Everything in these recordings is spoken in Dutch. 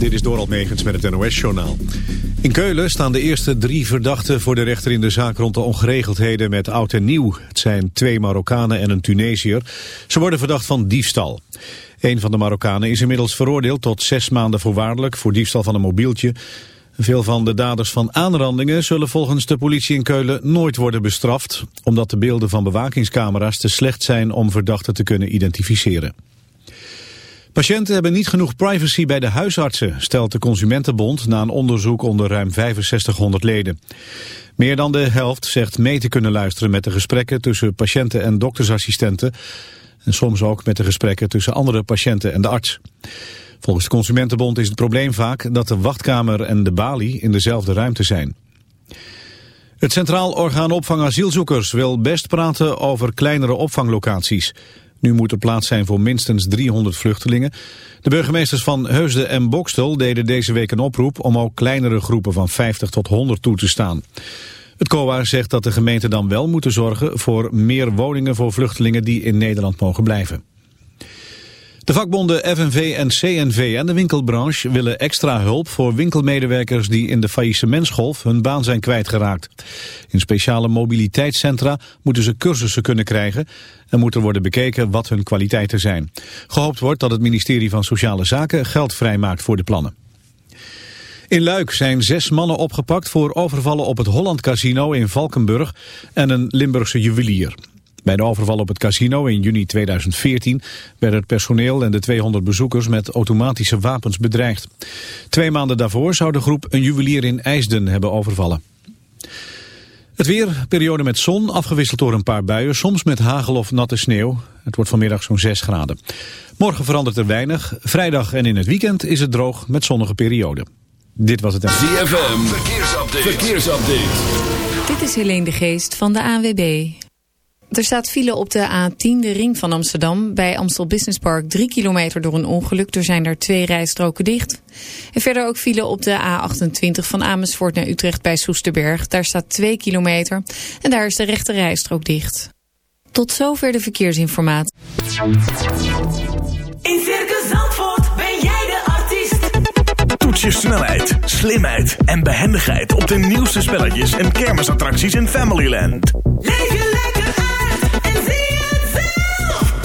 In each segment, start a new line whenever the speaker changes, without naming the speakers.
Dit is Doral Megens met het NOS-journaal. In Keulen staan de eerste drie verdachten voor de rechter in de zaak rond de ongeregeldheden met oud en nieuw. Het zijn twee Marokkanen en een Tunesiër. Ze worden verdacht van diefstal. Een van de Marokkanen is inmiddels veroordeeld tot zes maanden voorwaardelijk voor diefstal van een mobieltje. Veel van de daders van aanrandingen zullen volgens de politie in Keulen nooit worden bestraft, omdat de beelden van bewakingscamera's te slecht zijn om verdachten te kunnen identificeren. Patiënten hebben niet genoeg privacy bij de huisartsen, stelt de Consumentenbond na een onderzoek onder ruim 6500 leden. Meer dan de helft zegt mee te kunnen luisteren met de gesprekken tussen patiënten en doktersassistenten en soms ook met de gesprekken tussen andere patiënten en de arts. Volgens de Consumentenbond is het probleem vaak dat de wachtkamer en de balie in dezelfde ruimte zijn. Het Centraal Orgaan Opvang Asielzoekers wil best praten over kleinere opvanglocaties. Nu moet er plaats zijn voor minstens 300 vluchtelingen. De burgemeesters van Heusden en Bokstel deden deze week een oproep om ook kleinere groepen van 50 tot 100 toe te staan. Het COA zegt dat de gemeenten dan wel moeten zorgen voor meer woningen voor vluchtelingen die in Nederland mogen blijven. De vakbonden FNV en CNV en de winkelbranche willen extra hulp voor winkelmedewerkers die in de faillissementsgolf hun baan zijn kwijtgeraakt. In speciale mobiliteitscentra moeten ze cursussen kunnen krijgen en moet er worden bekeken wat hun kwaliteiten zijn. Gehoopt wordt dat het ministerie van Sociale Zaken geld vrijmaakt voor de plannen. In Luik zijn zes mannen opgepakt voor overvallen op het Holland Casino in Valkenburg en een Limburgse juwelier. Bij de overval op het casino in juni 2014 werden het personeel en de 200 bezoekers met automatische wapens bedreigd. Twee maanden daarvoor zou de groep een juwelier in IJsden hebben overvallen. Het weer, periode met zon, afgewisseld door een paar buien, soms met hagel of natte sneeuw. Het wordt vanmiddag zo'n 6 graden. Morgen verandert er weinig. Vrijdag en in het weekend is het droog met zonnige periode. Dit was het...
ZFM, verkeersupdate. verkeersupdate.
Dit is Helene de Geest van de ANWB. Er staat file op de A10, de ring van Amsterdam. Bij Amstel Business Park 3 kilometer door een ongeluk. Er zijn daar twee rijstroken dicht. En verder ook file op de A28 van Amersfoort naar Utrecht bij Soesterberg. Daar staat 2 kilometer. En daar is de rechte rijstrook dicht. Tot zover de verkeersinformatie.
In Circus Zandvoort ben jij de artiest.
Toets je snelheid, slimheid en behendigheid op de nieuwste spelletjes en kermisattracties in Familyland.
Leef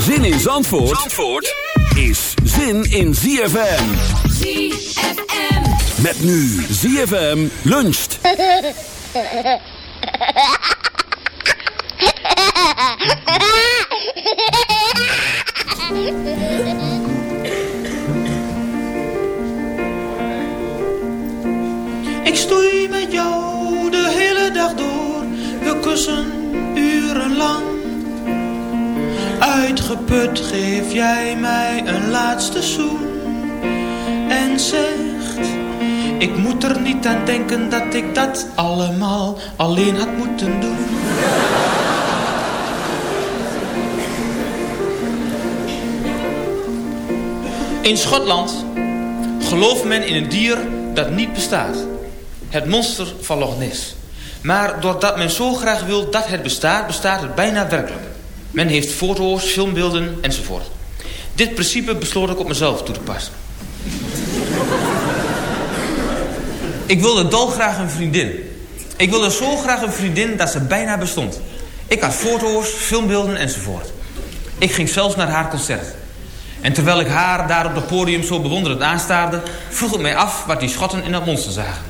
Zin in Zandvoort, Zandvoort is zin in ZFM.
ZFM.
Met nu ZFM luncht.
Ik stoei met jou de hele dag door, we kussen urenlang. Uitgeput geef jij mij een laatste zoen en zegt: Ik moet er niet aan denken dat ik dat allemaal alleen had moeten doen. In Schotland gelooft men in een dier dat niet bestaat. Het monster van Loch Ness. Maar doordat men zo graag wil dat het bestaat, bestaat het bijna werkelijk. Men heeft foto's, filmbeelden enzovoort. Dit principe besloot ik op mezelf toe te passen. ik wilde dolgraag een vriendin. Ik wilde zo graag een vriendin dat ze bijna bestond. Ik had foto's, filmbeelden enzovoort. Ik ging zelfs naar haar concert. En terwijl ik haar daar op het podium zo bewonderend aanstaarde... vroeg ik mij af wat die schotten in dat monster zagen.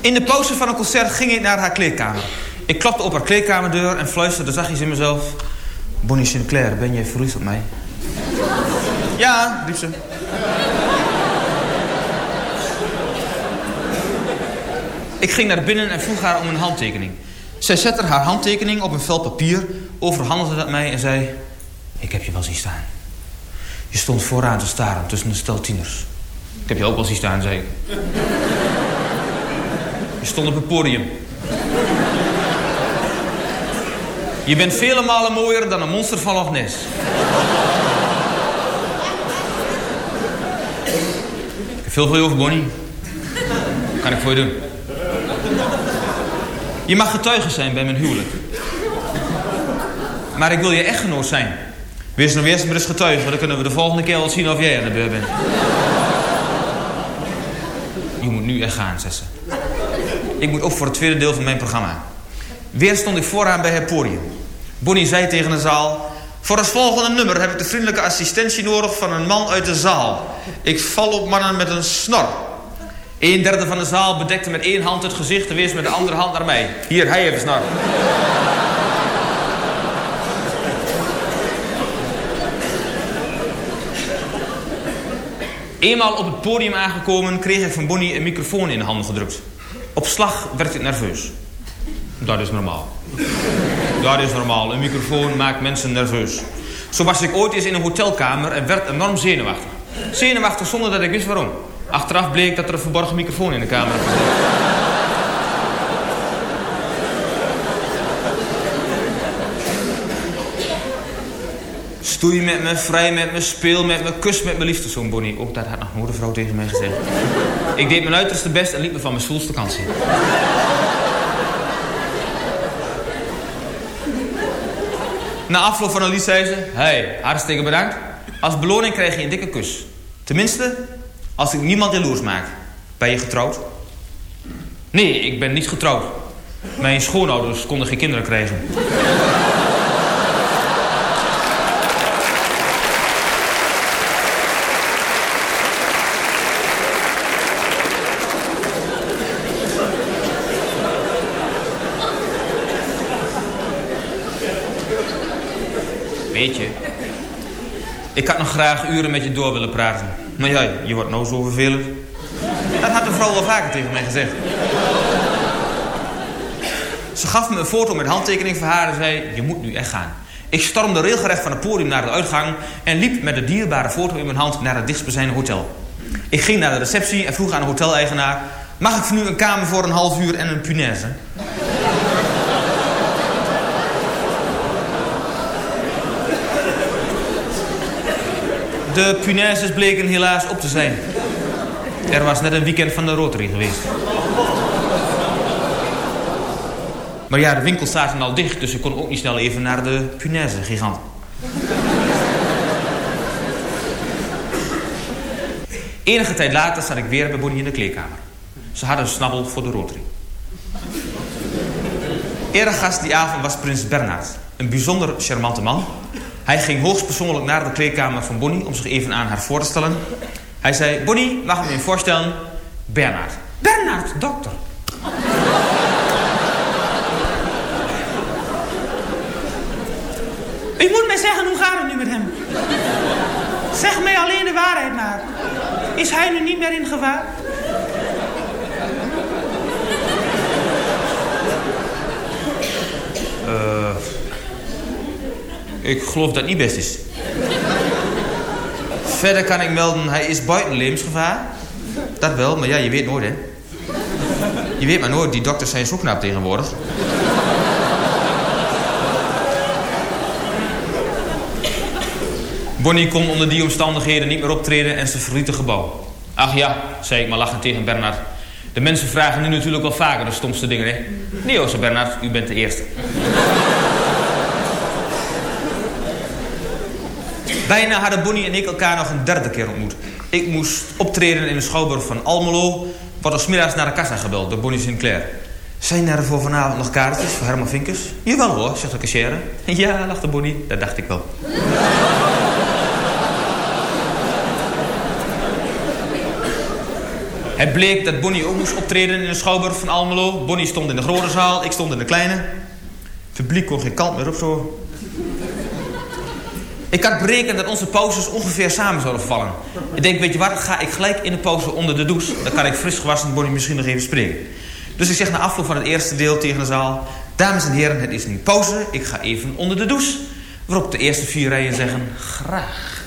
In de pauze van een concert ging ik naar haar kleedkamer. Ik klapte op haar kleedkamerdeur en fluisterde zachtjes in mezelf... Bonnie Sinclair, ben je verliefd op mij? Ja, riep ze. Ik ging naar binnen en vroeg haar om een handtekening. Zij zette haar handtekening op een vel papier, overhandigde dat mij en zei... Ik heb je wel zien staan. Je stond vooraan te staren tussen een stel tieners. Ik heb je ook wel zien staan, zei ik. Je stond op het podium. Je bent vele malen mooier dan een monster van Ness. Ik heb veel voor je over, Bonnie. Kan ik voor je doen? Je mag getuige zijn bij mijn huwelijk. Maar ik wil je echtgenoot zijn. Wees nou eerst maar eens getuige, dan kunnen we de volgende keer wel zien of jij aan de beurt bent. Je moet nu echt gaan, zei ze. Ik moet op voor het tweede deel van mijn programma. Weer stond ik vooraan bij het podium. Bonnie zei tegen de zaal... Voor het volgende nummer heb ik de vriendelijke assistentie nodig van een man uit de zaal. Ik val op mannen met een snor. Een derde van de zaal bedekte met één hand het gezicht... en wees met de andere hand naar mij. Hier, hij heeft een snor. Eenmaal op het podium aangekomen kreeg ik van Bonnie een microfoon in de handen gedrukt. Op slag werd ik nerveus. Dat is normaal. Dat is normaal. Een microfoon maakt mensen nerveus. Zo was ik ooit eens in een hotelkamer en werd enorm zenuwachtig. Zenuwachtig zonder dat ik wist waarom. Achteraf bleek dat er een verborgen microfoon in de kamer was. Stoei met me, vrij met me, speel met me, kus met mijn liefdeszoon Bonnie. Ook dat had nog een vrouw tegen mij gezegd. Ik deed mijn uiterste best en liep me van mijn stoelste kant zien. Na afloop van een lied zei ze... Hey, hartstikke bedankt. Als beloning krijg je een dikke kus. Tenminste, als ik niemand jaloers maak. Ben je getrouwd? Nee, ik ben niet getrouwd. Mijn schoonouders konden geen kinderen krijgen. Weet je, ik had nog graag uren met je door willen praten. Maar ja, je wordt nou zo vervelend. Dat had de vrouw wel vaker tegen mij gezegd. Ze gaf me een foto met handtekening van haar en zei... je moet nu echt gaan. Ik stormde regelrecht van het podium naar de uitgang... en liep met de dierbare foto in mijn hand naar het dichtstbijzijnde hotel. Ik ging naar de receptie en vroeg aan de hoteleigenaar... mag ik voor nu een kamer voor een half uur en een punaise? De punaises bleken helaas op te zijn. Er was net een weekend van de Rotary geweest. Maar ja, de winkels zaten al dicht, dus ik kon ook niet snel even naar de punaise gigant. Enige tijd later zat ik weer bij Bonnie in de kleedkamer. Ze hadden een snabbel voor de Rotary. Eregast die avond was prins Bernhard. Een bijzonder charmante man. Hij ging hoogstpersoonlijk naar de kleedkamer van Bonnie... om zich even aan haar voor te stellen. Hij zei, Bonnie, mag ik me voorstellen? Bernhard. Bernhard, dokter.
U moet mij zeggen, hoe gaat het nu met hem? Zeg mij alleen de waarheid maar. Is hij nu niet meer in gevaar?
Eh, ik geloof dat niet best is. Verder kan ik melden, hij is buiten levensgevaar. Dat wel, maar ja, je weet nooit, hè. Je weet maar nooit, die dokters zijn zo knap tegenwoordig. Bonnie kon onder die omstandigheden niet meer optreden en ze verliet het gebouw. Ach ja, zei ik maar lachend tegen Bernard. De mensen vragen nu natuurlijk wel vaker de stomste dingen, hè? Nee hoor, zei Bernard, u bent de eerste. Bijna hadden Bonnie en ik elkaar nog een derde keer ontmoet. Ik moest optreden in de schouwburg van Almelo... wordt er smiddags naar de kassa gebeld door Bonnie Sinclair. Zijn er voor vanavond nog kaartjes voor Herman Vinkers? Jawel hoor, zegt de cashier. Ja, lachte Bonnie, dat dacht ik wel. Het bleek dat Bonnie ook moest optreden in de schouwburg van Almelo. Bonnie stond in de grote zaal, ik stond in de kleine. Het publiek kon geen kant meer op zo. Ik had berekend dat onze pauzes ongeveer samen zouden vallen. Ik denk, weet je wat, ga ik gelijk in de pauze onder de douche. Dan kan ik fris gewassen Bonnie misschien nog even spreken. Dus ik zeg na afloop van het eerste deel tegen de zaal... Dames en heren, het is nu pauze. Ik ga even onder de douche. Waarop de eerste vier rijen zeggen, graag.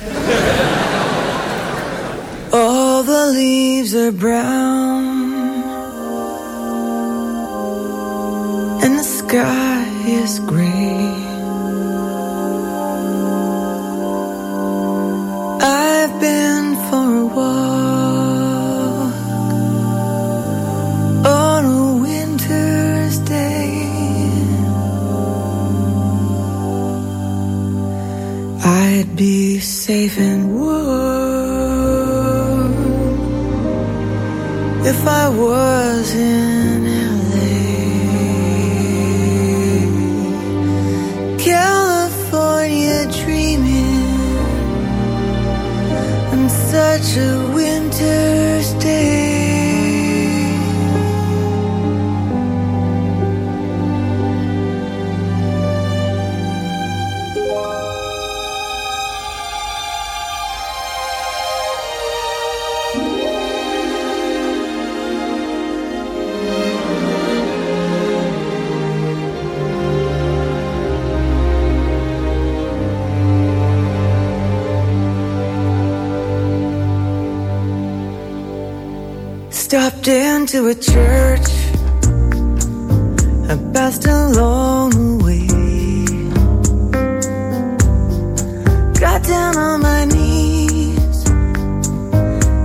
All the leaves are brown And the sky is gray for a walk On a winter's day. I'd be safe and warm if I was 是。Into a church, I passed along the way. Got down on my knees,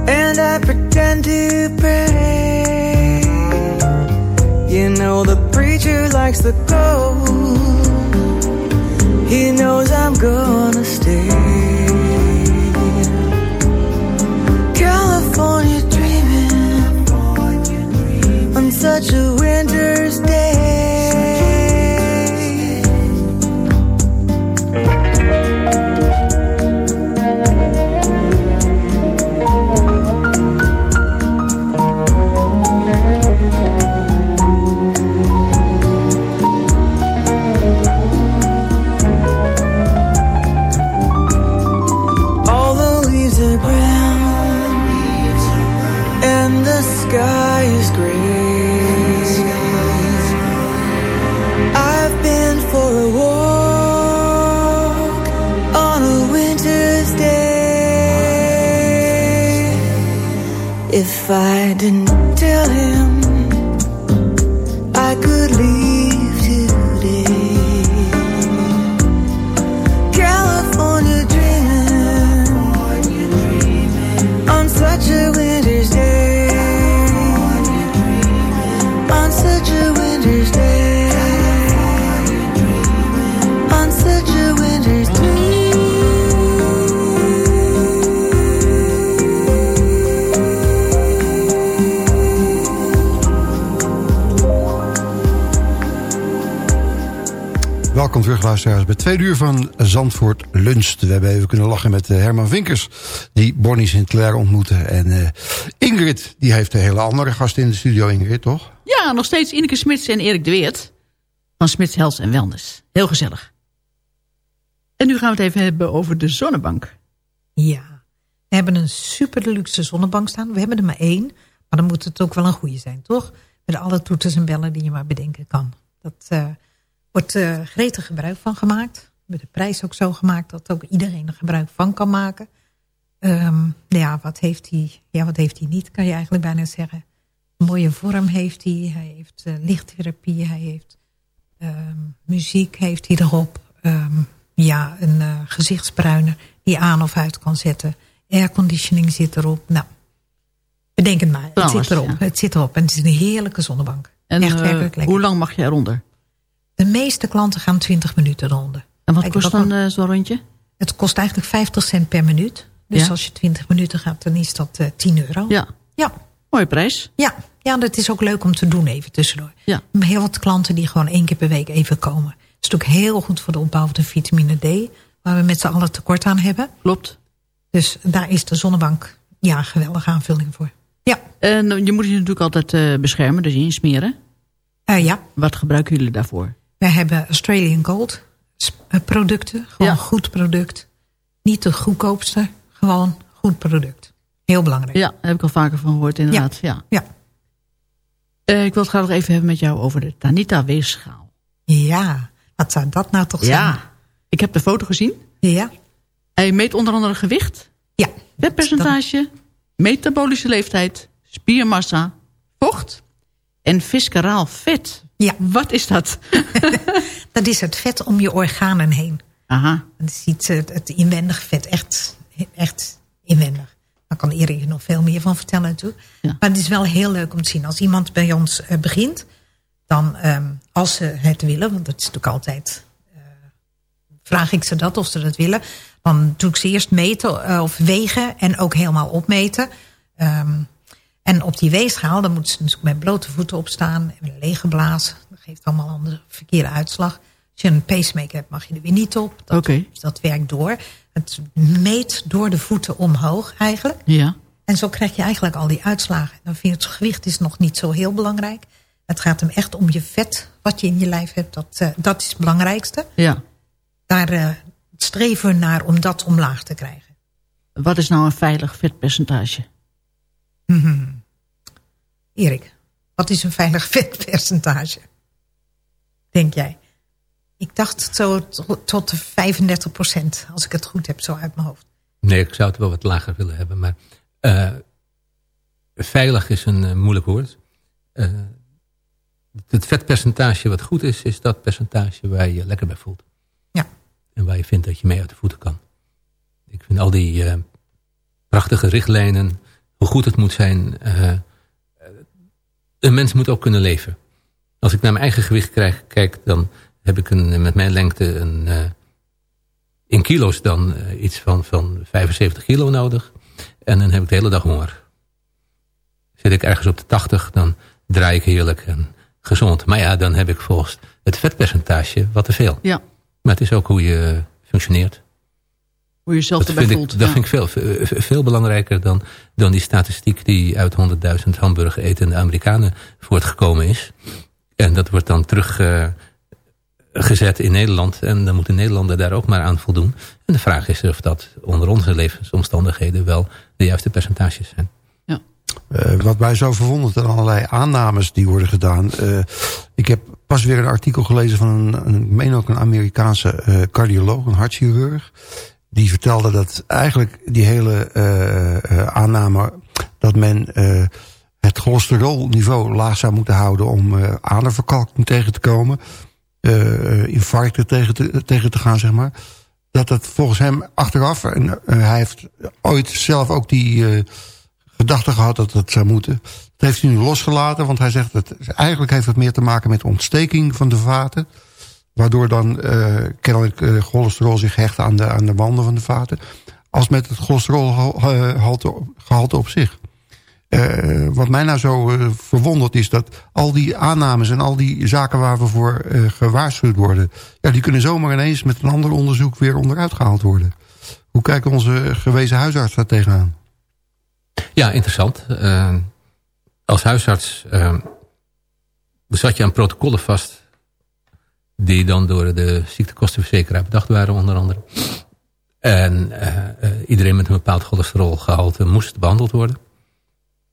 and I pretend to pray. You know, the preacher likes the gold, he knows I'm gonna I didn't tell him
Welkom terug, luisteraars, bij twee uur van Zandvoort Lunch. We hebben even kunnen lachen met eh, Herman Vinkers, die Bonnie Sinclair ontmoette. En eh, Ingrid, die heeft een hele andere gast in de studio, Ingrid, toch?
Ja, nog steeds Ineke Smits en Erik de Weert. Van Smits Health en Wellness. Heel gezellig. En nu gaan we het even hebben over de zonnebank.
Ja, we hebben een super luxe zonnebank staan. We hebben er maar één, maar dan moet het ook wel een goede zijn, toch? Met alle toeters en bellen die je maar bedenken kan. Dat eh, wordt eh, gretig gebruik van gemaakt. Met de prijs ook zo gemaakt dat ook iedereen er gebruik van kan maken. Nou ja, wat heeft hij? Ja, wat heeft hij niet, kan je eigenlijk bijna zeggen. Een mooie vorm heeft hij. Hij heeft eh, lichttherapie. Hij heeft ehm, muziek heeft hij erop. Ehm, ja, een eh, gezichtsbruiner die aan of uit kan zetten. Airconditioning zit erop. Nou, Bedenk het maar. Het zit erop.
ja.
Het zit erop. En het is een heerlijke zonnebank.
En
Echt werkelijk
hoe lang mag je eronder?
De meeste klanten gaan 20 minuten eronder.
En wat kost dan eh, zo'n rondje?
Het kost eigenlijk 50 cent per minuut. Dus
Ja.
als je 20 minuten gaat, dan is dat eh 10 euro.
Ja.
Ja.
Mooie prijs.
Ja. ja, dat is ook leuk om te doen even tussendoor.
Ja.
Heel wat klanten die gewoon één keer per week even komen. Dat is natuurlijk heel goed voor de opbouw van de vitamine D. Waar we met z'n allen tekort aan hebben.
Klopt.
Dus daar is de zonnebank ja, een geweldige aanvulling voor. Ja.
En eh, je moet je natuurlijk altijd beschermen, dus insmeren.
Eh, ja,
Wat gebruiken jullie daarvoor?
Wij hebben Australian Gold eh, producten. Gewoon
Ja.
goed product. Niet de goedkoopste, gewoon goed product. Heel belangrijk.
Ja, daar heb ik al vaker van gehoord inderdaad. Ja.
Ja.
Eh, ik wil het graag nog even hebben met jou over de Tanita weegschaal.
Ja, wat zou dat nou toch zijn?
Ja, ik heb de foto gezien.
Ja.
Hij meet onder andere gewicht,
Ja.
vetpercentage, metabolische leeftijd, spiermassa, vocht en visceraal vet.
Ja.
Wat is dat?
Dat is het vet om je organen heen.
Aha.
Dat is iets, het, het inwendig vet, echt, echt inwendig. Daar kan Erik je nog veel meer van vertellen natuurlijk.
Ja.
Maar het is wel heel leuk om te zien. Als iemand bij ons eh, begint, dan ehm, als ze het willen... want dat is natuurlijk altijd... eh, vraag ik ze dat of ze dat willen... dan doe ik ze eerst meten eh, of wegen en ook helemaal opmeten. Ehm, en op die weegschaal, dan moeten ze natuurlijk met blote voeten opstaan... en een lege blaas. Dat geeft allemaal een andere verkeerde uitslag. Als je een pacemaker hebt, mag je er weer niet op. Dat, dat werkt door. Het meet door de voeten omhoog eigenlijk.
Ja.
En zo krijg je eigenlijk al die uitslagen. Dan vind je het gewicht is nog niet zo heel belangrijk. Het gaat hem echt om je vet wat je in je lijf hebt. Dat, eh, dat is het belangrijkste.
Ja.
Daar eh, streven we naar om dat omlaag te krijgen.
Wat is nou een veilig vetpercentage?
Mhm. Erik, wat is een veilig vetpercentage? Denk jij? Ik dacht zo tot, tot de 35 procent, als ik het goed heb, zo uit mijn hoofd.
Nee, ik zou het wel wat lager willen hebben. Maar eh, veilig is een eh, moeilijk woord. Eh, het vetpercentage wat goed is, is dat percentage waar je je lekker bij voelt.
Ja.
En waar je vindt dat je mee uit de voeten kan. Ik vind al die prachtige richtlijnen, hoe goed het moet zijn. Een mens moet ook kunnen leven. Als ik naar mijn eigen gewicht krijg, kijk, dan heb ik een, met mijn lengte een, eh, in kilo's dan eh, iets van, van 75 kilo nodig. En dan heb ik de hele dag honger. Zit ik ergens op de 80, dan draai ik heerlijk en gezond. Maar ja, dan heb ik volgens het vetpercentage wat te veel.
Ja.
Maar het is ook hoe je functioneert.
Hoe je jezelf
Dat
erbij
vind,
voelt.
ik, dat
ja.
vind ik veel, veel belangrijker dan, dan die statistiek die uit 100.000 hamburger etende Amerikanen voortgekomen is. En dat wordt dan teruggezet gezet in Nederland. En dan moeten Nederlander daar ook maar aan voldoen. En de vraag is of dat onder onze levensomstandigheden wel de juiste percentages zijn.
Eh, wat mij zo verwondert aan allerlei aannames die worden gedaan. Eh, ik heb pas weer een artikel gelezen van een, een ik meen ook een Amerikaanse eh, cardioloog, een hartchirurg. Die vertelde dat eigenlijk die hele eh, aanname dat men eh, het cholesterolniveau laag zou moeten houden om eh aderverkalking tegen te komen. infarcten tegen te, tegen te gaan, zeg maar. Dat dat volgens hem achteraf, en hij heeft ooit zelf ook die gedachte gehad dat het zou moeten. Dat heeft hij nu losgelaten, want hij zegt dat eigenlijk heeft het meer te maken met ontsteking van de vaten. Waardoor dan eh, kennelijk eh, cholesterol zich hecht aan de, aan de wanden van de vaten. Als met het cholesterolgehalte gehalte op zich. Eh, wat mij nou zo eh, verwondert is dat al die aannames en al die zaken waar we voor gewaarschuwd worden... Ja, die kunnen zomaar ineens met een ander onderzoek weer onderuit gehaald worden. Hoe kijken onze gewezen huisarts daar tegenaan?
Ja, interessant. Als huisarts zat je aan protocollen vast... die dan door de ziektekostenverzekeraar bedacht waren onder andere. En eh, iedereen met een bepaald cholesterolgehalte moest behandeld worden.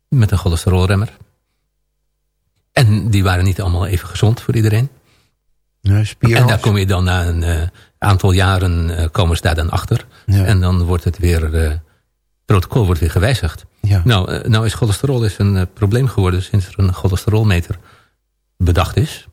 Met een cholesterolremmer. En die waren niet allemaal even gezond voor iedereen.
Nee,
en daar kom je dan na een eh, aantal jaren eh, komen ze daar dan achter.
Ja.
En dan wordt het weer... het protocol wordt weer gewijzigd.
Ja.
Nou, nou is cholesterol is een eh, probleem geworden sinds er een cholesterolmeter bedacht is.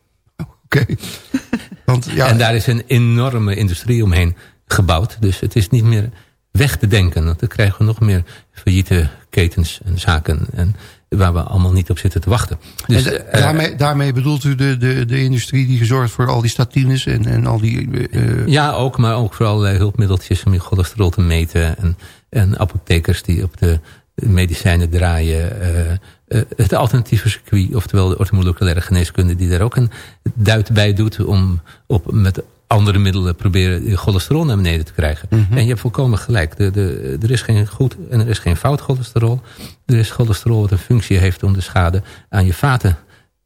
Want ja,
En daar is een enorme industrie omheen gebouwd. Dus het is niet meer weg te denken. Want dan krijgen we nog meer failliete ketens en zaken... En, waar we allemaal niet op zitten te wachten. Dus,
en
eh,
daarmee, daarmee bedoelt u de, de, de industrie die gezorgd voor al die statines en, en al die... eh,
Ja, ook, maar ook voor allerlei hulpmiddeltjes om je cholesterol te meten. En, en apothekers die op de medicijnen draaien. eh, eh, het alternatieve circuit, oftewel de orthomoleculaire geneeskunde... die daar ook een duit bij doet om op, met andere middelen proberen cholesterol naar beneden te krijgen. En je hebt volkomen gelijk. De, de, er is geen goed en er is geen fout cholesterol. Er is cholesterol wat een functie heeft om de schade aan je vaten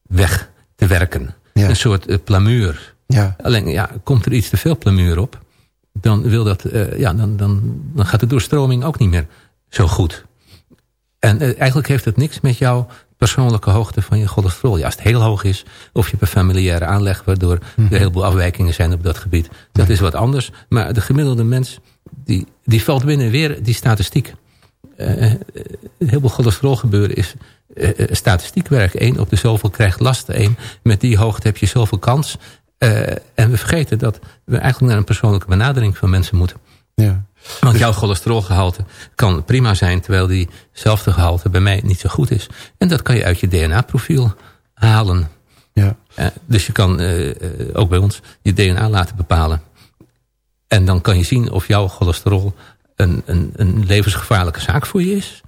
weg te werken. Een soort eh, plamuur.
Ja.
Alleen ja, komt er iets te veel plamuur op, dan, wil dat, ja, dan, dan, dan gaat de doorstroming ook niet meer zo goed. En eh, eigenlijk heeft het niks met jouw persoonlijke hoogte van je cholesterol. Ja, als het heel hoog is, of je hebt een familiaire aanleg... waardoor er een heleboel afwijkingen zijn op dat gebied. Dat is wat anders. Maar de gemiddelde mens, die, die valt binnen weer die statistiek. Eh, heel veel cholesterol gebeuren is eh, eh, statistiek werk. Eén op de zoveel krijgt last. Eén, met die hoogte heb je zoveel kans. En we vergeten dat we eigenlijk naar een persoonlijke benadering van mensen moeten.
Ja.
Want jouw cholesterolgehalte kan prima zijn... terwijl diezelfde gehalte bij mij niet zo goed is. En dat kan je uit je DNA-profiel halen.
Ja.
Eh, dus je kan eh, eh, ook bij ons je DNA laten bepalen. En dan kan je zien of jouw cholesterol een, een, een levensgevaarlijke zaak voor je is.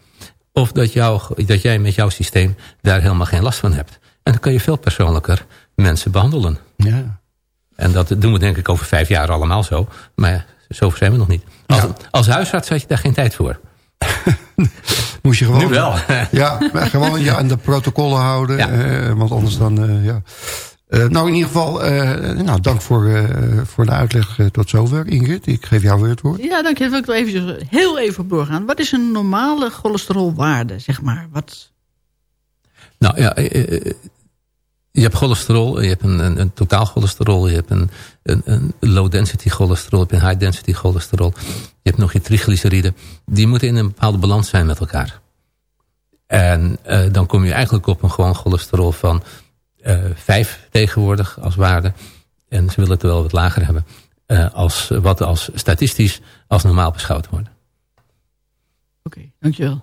Of dat, jou, dat jij met jouw systeem daar helemaal geen last van hebt. En dan kan je veel persoonlijker mensen behandelen.
Ja.
En dat doen we denk ik over vijf jaar allemaal zo. Maar zover zijn we nog niet. Als, als huisarts had je daar geen tijd voor.
Moest je gewoon...
Nu wel.
Ja, gewoon ja, aan de protocollen houden. eh, want anders dan, eh, ja... Eh, nou, in ieder geval, eh, nou, dank voor, eh, voor de uitleg tot zover, Ingrid. Ik geef jou weer het woord.
Ja, dank je. Wil ik er even, heel even op doorgaan. Wat is een normale cholesterolwaarde, zeg maar? Wat...
Nou ja, je hebt cholesterol, je hebt een, een, een totaal cholesterol, je hebt een, een, een low density cholesterol, je hebt een high density cholesterol. Je hebt nog je triglyceriden. Die moeten in een bepaalde balans zijn met elkaar. En uh, dan kom je eigenlijk op een gewoon cholesterol van uh, 5 tegenwoordig als waarde. En ze willen het wel wat lager hebben. Uh, als, wat als statistisch als normaal beschouwd wordt.
Oké, okay, dankjewel.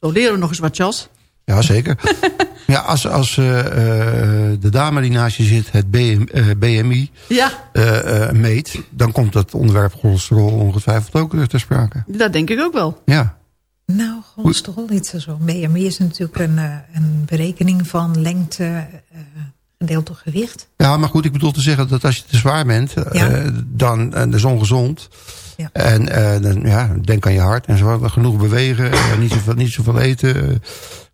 Zo leren we nog eens wat, Jas.
Ja, zeker. ja, als, als uh, de dame die naast je zit het BM, uh, BMI
ja.
uh, meet... dan komt het onderwerp cholesterol ongetwijfeld ook ter sprake.
Dat denk ik ook wel.
Ja.
Nou, cholesterol niet zo. BMI is natuurlijk een, een berekening van lengte gedeeld door gewicht.
Ja, maar goed, ik bedoel te zeggen dat als je te zwaar bent... Ja. dan dat is ongezond... Ja. En uh, dan, ja, denk aan je hart en zo. Genoeg bewegen, niet, zoveel, niet zoveel eten, uh,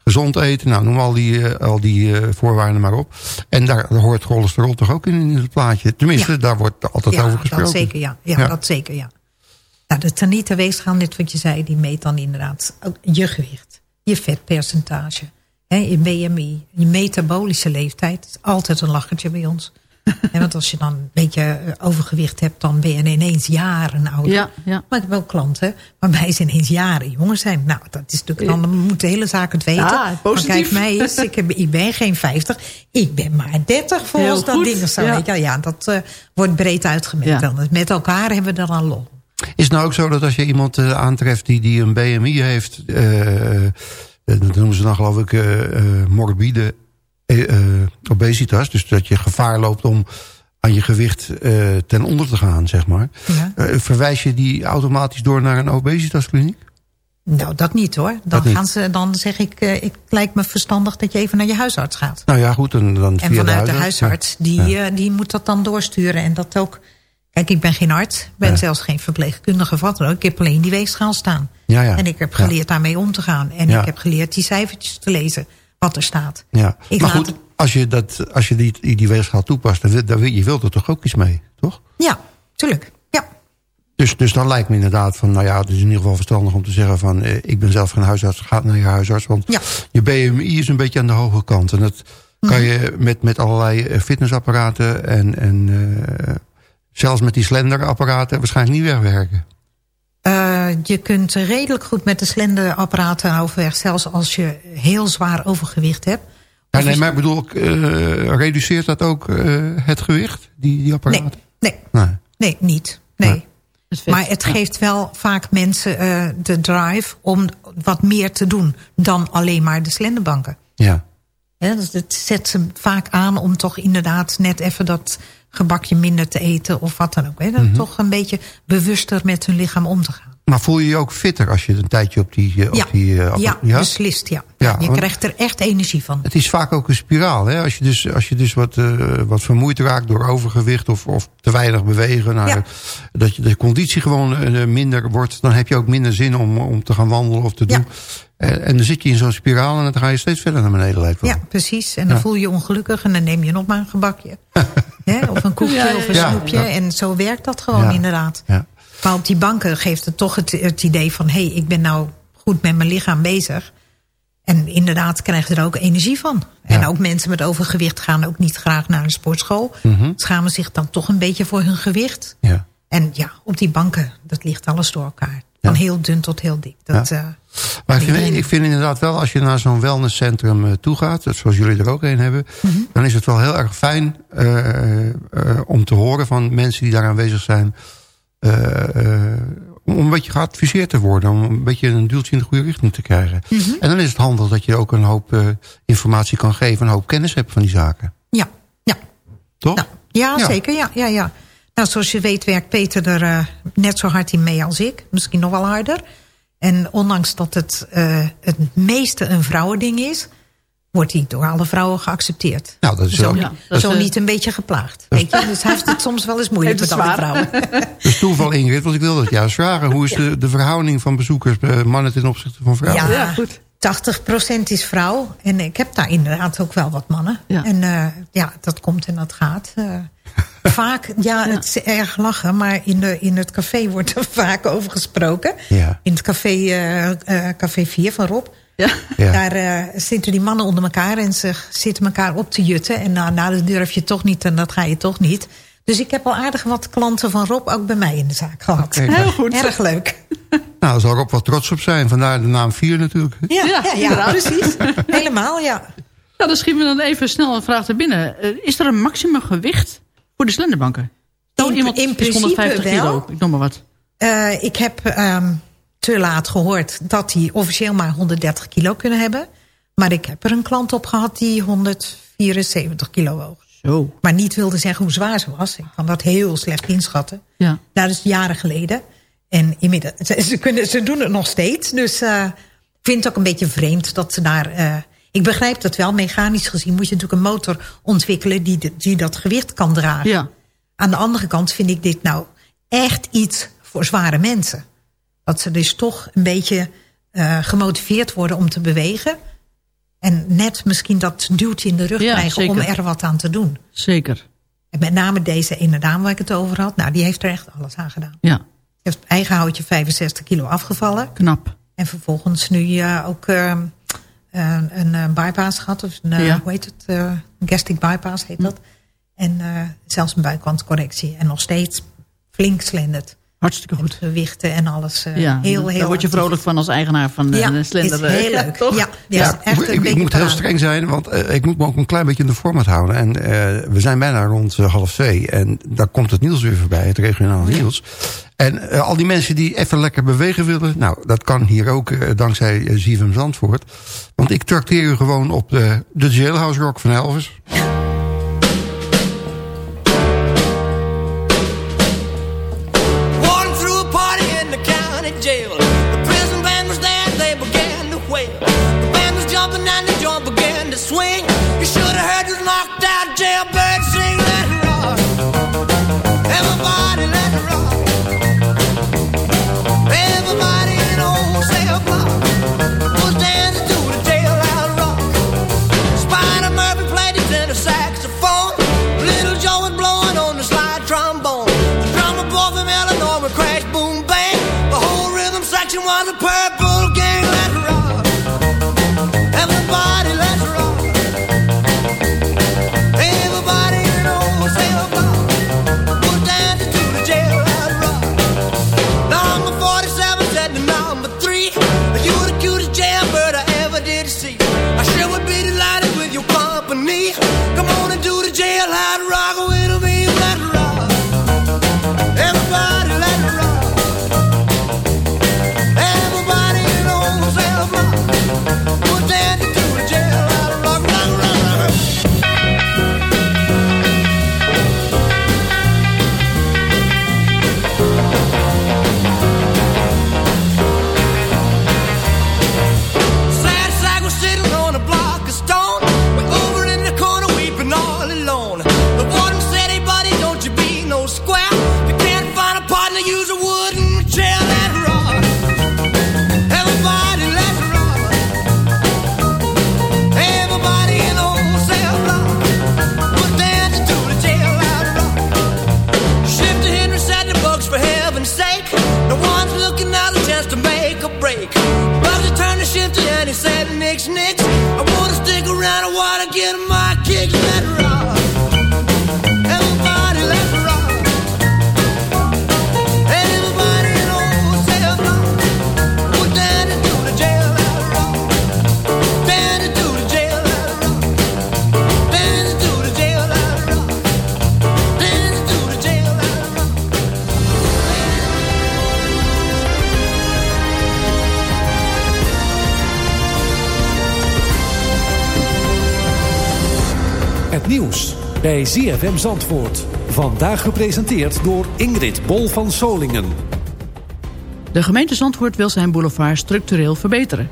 gezond eten. Nou, noem al die, al die voorwaarden maar op. En daar, hoort cholesterol toch ook in, in het plaatje. Tenminste, ja. daar wordt altijd
ja,
over gesproken.
Dat zeker, ja. ja, ja. dat zeker, ja. Nou, de Tanita weegschaal, net wat je zei, die meet dan inderdaad je gewicht. Je vetpercentage, hè, je BMI, je metabolische leeftijd. is altijd een lachertje bij ons. En want als je dan een beetje overgewicht hebt, dan ben je ineens jaren ouder.
Ja, ja.
Maar ik heb wel klanten waarbij ze ineens jaren jonger zijn. Nou, dat is natuurlijk dan, dan moet de hele zaak het weten.
Ja, positief.
Maar kijk, mij is, ik, heb, ik ben geen 50, ik ben maar 30 volgens dat ding. Zo, ja. ja, dat uh, wordt breed uitgemeten. Ja. Dus met elkaar hebben we er dan lol.
Is het nou ook zo dat als je iemand uh, aantreft die, die een BMI heeft, uh, dat noemen ze dan geloof ik morbide obesitas. Dus dat je gevaar loopt om aan je gewicht uh, ten onder te gaan, zeg maar.
Ja.
Verwijs je die automatisch door naar een obesitaskliniek?
Nou, dat niet hoor. Dan,
dat
gaan Ze, dan zeg ik, uh, het lijkt me verstandig dat je even naar je huisarts gaat.
Nou ja, goed. En, dan
en vanuit de huisarts, de huisarts die, ja. die moet dat dan doorsturen. En dat ook... Kijk, ik ben geen arts. Ben ja. zelfs geen verpleegkundige of wat ook. Ik heb alleen die weegschaal staan.
Ja, ja.
En ik heb geleerd daarmee om te gaan. En ik heb geleerd die cijfertjes te lezen wat er staat.
Ja,
ik
maar goed, als je, dat, als je die, die weegschaal toepast, dan, dan je wilt er toch ook iets mee, toch?
Ja, tuurlijk. Ja.
Dus, dus dan lijkt me inderdaad van, nou ja, het is in ieder geval verstandig om te zeggen van, eh, ik ben zelf geen huisarts, ga naar je huisarts. Want
ja.
je BMI is een beetje aan de hoge kant. En dat mm. kan je met, met allerlei fitnessapparaten en, en uh, zelfs met die slenderapparaten waarschijnlijk niet wegwerken.
Je kunt redelijk goed met de slenderapparaten overweg, zelfs als je heel zwaar overgewicht hebt.
Ja, nee, maar ik bedoel, uh, reduceert dat ook uh, het gewicht, die, die apparaten?
Nee, nee, nee. nee niet. Nee. nee. Maar het geeft wel vaak mensen eh, de drive om wat meer te doen... dan alleen maar de slenderbanken.
Ja.
Ja, dus het zet ze vaak aan om toch inderdaad net even dat gebakje minder te eten... of wat dan ook. Hè? Dan
Mhm.
Toch een beetje bewuster met hun lichaam om te gaan.
Maar voel je je ook fitter als je een tijdje op die... eh, op
Ja,
die eh,
ja,
ja?
beslist, ja.
Ja,
je krijgt er echt energie van.
Het is vaak ook een spiraal. Hè? Als je dus, als je dus wat, eh, wat vermoeid raakt door overgewicht of, of te weinig bewegen. Nou,
Ja.
Dat je de conditie gewoon eh, minder wordt. Dan heb je ook minder zin om, om te gaan wandelen of te doen. En, en dan zit je in zo'n spiraal en dan ga je steeds verder naar beneden. Lijkt wel.
Ja, precies. En dan
Ja.
voel je je ongelukkig en dan neem je nog maar een gebakje. Hè, of een koekje of een
ja.
snoepje.
Ja.
En zo werkt dat gewoon
Ja.
inderdaad.
Ja.
Maar op die banken geeft het toch het, het idee van... hé, hey, ik ben nou goed met mijn lichaam bezig. En inderdaad krijg je er ook energie van. En ook mensen met overgewicht gaan ook niet graag naar een sportschool.
Mhm.
Schamen zich dan toch een beetje voor hun gewicht.
Ja.
En ja, op die banken, dat ligt alles door elkaar. Van heel dun tot heel dik. Dat, eh,
Maar ik vind, ik vind inderdaad wel, als je naar zo'n wellnesscentrum eh, toe gaat... zoals jullie er ook een hebben...
Mhm.
dan is het wel heel erg fijn eh, om te horen van mensen die daar aanwezig zijn... eh, eh, om een beetje geadviseerd te worden. Om een beetje een duwtje in de goede richting te krijgen.
Mhm.
En dan is het handig dat je ook een hoop eh, informatie kan geven... een hoop kennis hebt van die zaken.
Ja, ja.
Toch?
Ja,
Ja.
zeker. Ja, ja, ja. Nou, zoals je weet werkt Peter er net zo hard in mee als ik. Misschien nog wel harder. En ondanks dat het het meeste een vrouwending is... wordt hij door alle vrouwen geaccepteerd.
Nou, dat is
zo
Ja, dat
zo
is, eh,
niet een beetje geplaagd. Weet je? Dus hij heeft het soms wel eens moeilijk met alle vrouwen.
Dat is toeval, Ingrid, want ik wilde het juist vragen. Hoe is de, de verhouding van bezoekers... eh, mannen ten opzichte van vrouwen?
Ja, 80% is vrouw. En ik heb daar inderdaad ook wel wat mannen.
Ja.
En eh, ja, dat komt en dat gaat. Eh, vaak, ja, het is erg lachen, maar in, de, in het café wordt er vaak over gesproken.
Ja.
In het café, eh, eh, café 4 van Rob.
Ja.
Ja.
Daar eh, zitten die mannen onder elkaar en ze zitten elkaar op te jutten. En nou, nou, dat durf je toch niet en dat ga je toch niet. Dus ik heb al aardig wat klanten van Rob ook bij mij in de zaak gehad.
Maar- Heel
goed.
Erg leuk.
Nou, daar zal Rob wel trots op zijn. Vandaar de naam 4 natuurlijk.
Ja, ja, precies. Helemaal, ja.
Nou, dan schieten we dan even snel een vraag naar binnen. Eh, is er een maximum gewicht voor de slenderbanken?
In-
iemand
in principe
150 kilo,
wel.
ik noem maar wat.
Eh, ik heb ehm, te laat gehoord dat die officieel maar 130 kilo kunnen hebben. Maar ik heb er een klant op gehad die 174 kilo woog.
Zo.
Maar niet wilde zeggen hoe zwaar ze was. Ik kan dat heel slecht inschatten.
Ja.
Dat is jaren geleden. En inmiddels, ze, ze kunnen, ze doen het nog steeds. Dus eh, ik vind het ook een beetje vreemd dat ze daar... eh, ik begrijp dat wel. Mechanisch gezien moet je natuurlijk een motor ontwikkelen... die, de- die dat gewicht kan dragen.
Ja.
Aan de andere kant vind ik dit nou echt iets voor zware mensen. Dat ze dus toch een beetje eh, gemotiveerd worden om te bewegen. En net misschien dat duwtje in de rug
Ja,
krijgen om er wat aan te doen.
Zeker.
En met name deze ene dame waar ik het over had. Nou, die heeft er echt alles aan gedaan.
Ja,
Ze heeft eigen houtje 65 kilo afgevallen.
knap.
En vervolgens nu eh, ook eh, een, een eh, bypass gehad. Of een, eh,
Ja.
hoe heet het? gastric bypass heet dat. En zelfs een buikwandcorrectie. En nog steeds flink slendert.
Hartstikke
goed. gewichten en alles. eh,
ja,
heel, heel
daar word je vrolijk van als eigenaar van de,
Ja,
slender.
is heel
eh,
leuk.
toch?
Ja, ja,
Ja,
is echt
ik,
een
moet heel streng zijn, want eh, ik moet me ook een klein beetje in de format houden. En eh, we zijn bijna rond half twee. En daar komt het nieuws weer voorbij, het regionale nieuws. En eh, al die mensen die even lekker bewegen willen... nou, dat kan hier ook dankzij uh, ZFM Zandvoort. Want ik trakteer u gewoon op de, de Jailhouse Rock van Elvis.
Bij ZFM Zandvoort. Vandaag gepresenteerd door Ingrid Bol van Solingen.
De gemeente Zandvoort wil zijn boulevard structureel verbeteren.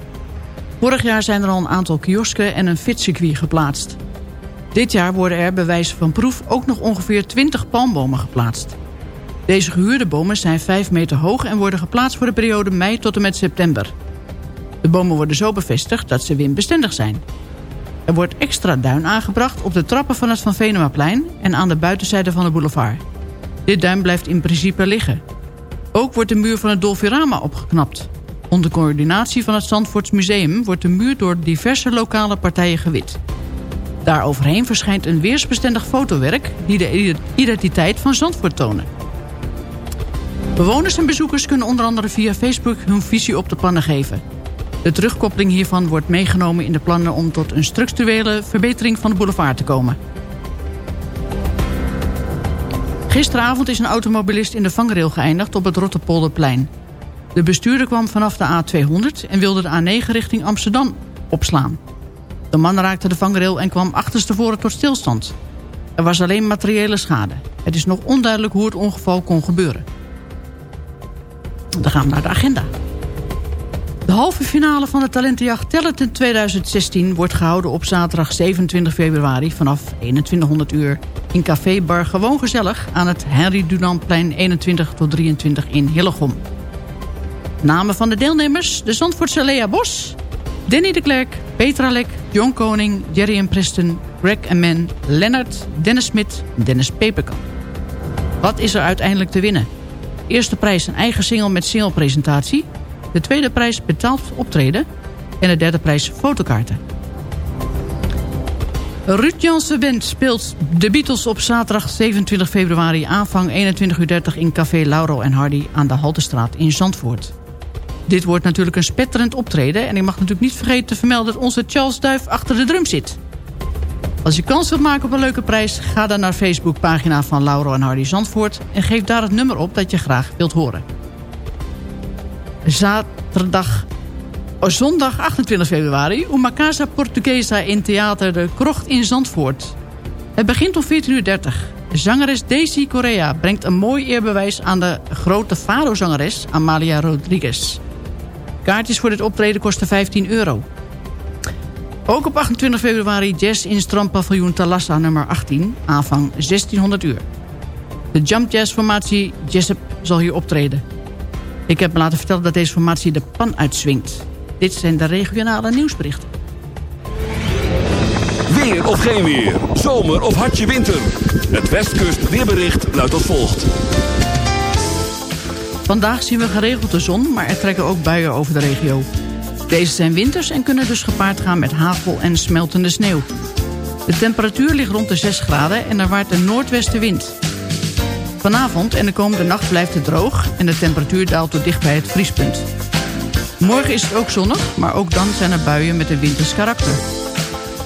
Vorig jaar zijn er al een aantal kiosken en een fietscircuit geplaatst. Dit jaar worden er bij wijze van proef ook nog ongeveer 20 palmbomen geplaatst. Deze gehuurde bomen zijn 5 meter hoog en worden geplaatst voor de periode mei tot en met september. De bomen worden zo bevestigd dat ze windbestendig zijn. Er wordt extra duin aangebracht op de trappen van het Van Venemaplein... en aan de buitenzijde van de boulevard. Dit duin blijft in principe liggen. Ook wordt de muur van het Dolfirama opgeknapt. Onder coördinatie van het Zandvoorts Museum... wordt de muur door diverse lokale partijen gewit. Daaroverheen verschijnt een weersbestendig fotowerk... die de identiteit van Zandvoort tonen. Bewoners en bezoekers kunnen onder andere via Facebook... hun visie op de plannen geven... De terugkoppeling hiervan wordt meegenomen in de plannen om tot een structurele verbetering van de boulevard te komen. Gisteravond is een automobilist in de vangrail geëindigd op het Rotterpolderplein. De bestuurder kwam vanaf de A200 en wilde de A9 richting Amsterdam opslaan. De man raakte de vangrail en kwam achterstevoren tot stilstand. Er was alleen materiële schade. Het is nog onduidelijk hoe het ongeval kon gebeuren. Dan gaan we naar de agenda. De halve finale van de talentenjacht Talented 2016 wordt gehouden op zaterdag 27 februari vanaf 2100 uur in Café Bar Gewoon Gezellig aan het Henry Dunantplein 21 tot 23 in Hillegom. Namen van de deelnemers, de Zandvoortse Lea Bos, Danny de Klerk, Petra Lek, John Koning, Jerry Preston, Greg en Men, Lennart, Dennis Smit, Dennis Peperkamp. Wat is er uiteindelijk te winnen? Eerste prijs een eigen single met singlepresentatie. De tweede prijs betaald optreden. En de derde prijs fotokaarten. Ruud Jansen Band speelt de Beatles op zaterdag 27 februari... aanvang 21.30 uur in Café Lauro en Hardy aan de Haltestraat in Zandvoort. Dit wordt natuurlijk een spetterend optreden... en ik mag natuurlijk niet vergeten te vermelden dat onze Charles Duif achter de drum zit. Als je kans wilt maken op een leuke prijs... ga dan naar Facebookpagina van Lauro en Hardy Zandvoort... en geef daar het nummer op dat je graag wilt horen. Zaterdag, oh, zondag 28 februari... Uma Casa Portuguesa in Theater de Krocht in Zandvoort. Het begint om 14.30 uur. Zangeres Daisy Correa brengt een mooi eerbewijs... aan de grote Faro-zangeres Amalia Rodriguez. Kaartjes voor dit optreden kosten 15 euro. Ook op 28 februari jazz in strandpaviljoen Talassa nummer 18, aanvang 1600 uur. De jump jazz formatie Jessup zal hier optreden. Ik heb me laten vertellen dat deze formatie de pan uitswingt. Dit zijn de regionale nieuwsberichten.
Weer of geen weer. Zomer of hartje winter. Het Westkust weerbericht luidt als volgt.
Vandaag zien we geregeld de zon, maar er trekken ook buien over de regio. Deze zijn winters en kunnen dus gepaard gaan met hagel en smeltende sneeuw. De temperatuur ligt rond de 6 graden en er waait een noordwestenwind. Vanavond en de komende nacht blijft het droog en de temperatuur daalt tot dicht bij het vriespunt. Morgen is het ook zonnig, maar ook dan zijn er buien met een winters karakter.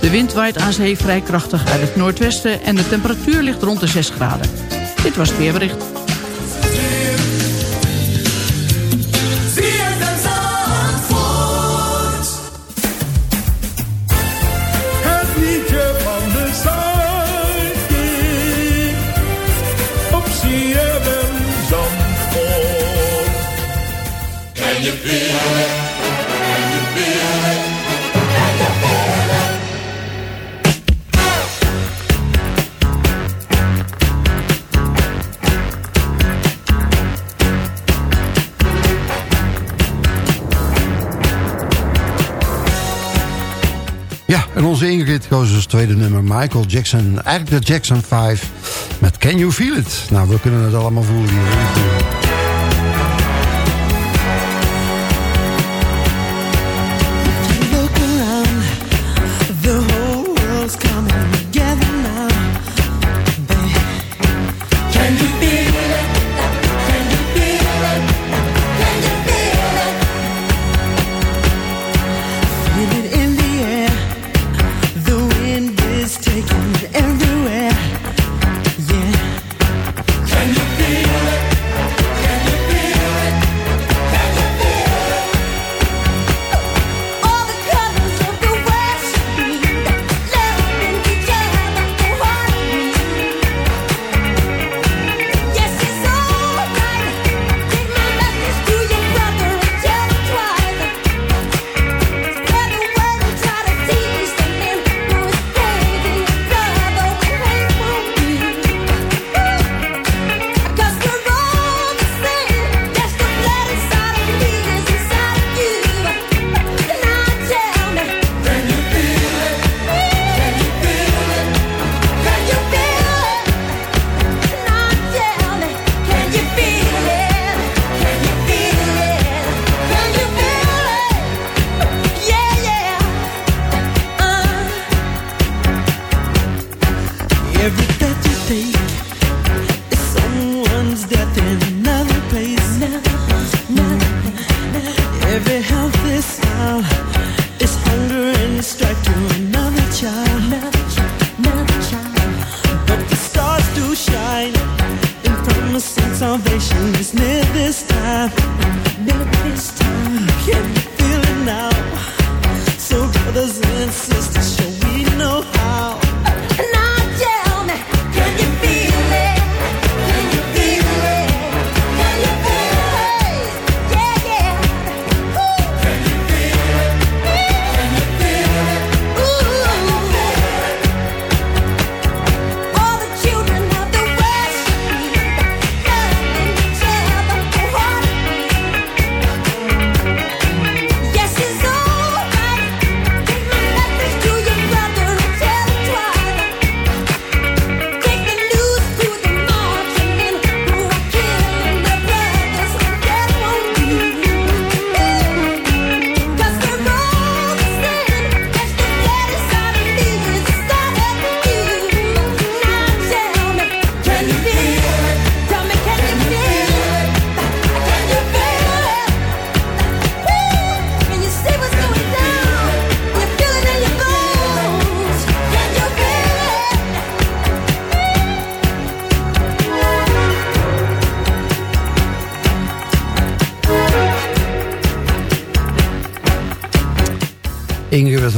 De wind waait aan zee vrij krachtig uit het noordwesten en de temperatuur ligt rond de 6 graden. Dit was het weerbericht.
En onze Ingrid koos als tweede nummer Michael Jackson. Eigenlijk de Jackson 5 met Can You Feel It? Nou, we kunnen het allemaal voelen hier.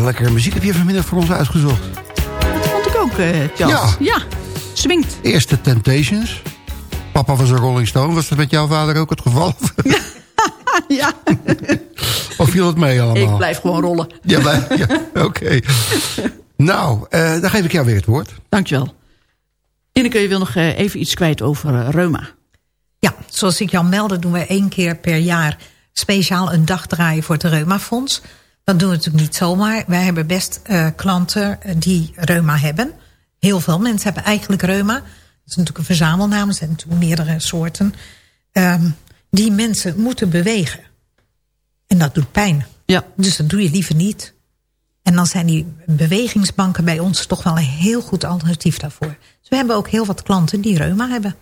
Lekkere muziek heb je vanmiddag voor ons uitgezocht.
Dat vond ik ook, eh Charles.
Ja.
ja, swingt.
Eerst de Temptations. Papa was een Rolling Stone. Was dat met jouw vader ook het geval?
ja.
of viel het mee allemaal?
Ik blijf gewoon rollen.
Ja, blijf, ja oké. nou, eh, dan geef ik jou weer het woord.
Dankjewel. Ineke, je wil nog eh, even iets kwijt over reuma.
Ja, zoals ik jou meldde doen we één keer per jaar speciaal een dag draaien voor het Reumafonds. Dat doen we natuurlijk niet zomaar. Wij hebben best eh, klanten eh, die reuma hebben. Heel veel mensen hebben eigenlijk reuma. Dat is natuurlijk een verzamelnaam, er zijn natuurlijk meerdere soorten. Ehm, die mensen moeten bewegen. En dat doet pijn.
Ja.
Dus dat doe je liever niet. En dan zijn die bewegingsbanken bij ons toch wel een heel goed alternatief daarvoor. Dus we hebben ook heel wat klanten die reuma hebben.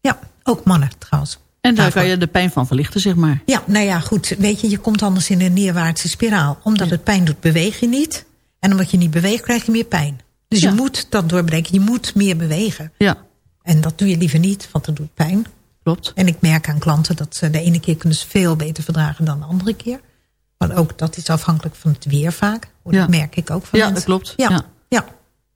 Ja, ook mannen trouwens.
En daar kan je de pijn van verlichten, zeg maar.
Ja, nou ja, goed. Weet je, je komt anders in een neerwaartse spiraal. Omdat het pijn doet, beweeg je niet. En omdat je niet beweegt, krijg je meer pijn. Dus je moet dat doorbreken. Je moet meer bewegen.
Ja.
En dat doe je liever niet, want dat doet pijn.
Klopt.
En ik merk aan klanten dat ze de ene keer kunnen ze veel beter verdragen dan de andere keer. Maar ook dat is afhankelijk van het weer vaak. Dat
Ja.
merk ik ook van
Ja, dat klopt.
Ja.
Ja.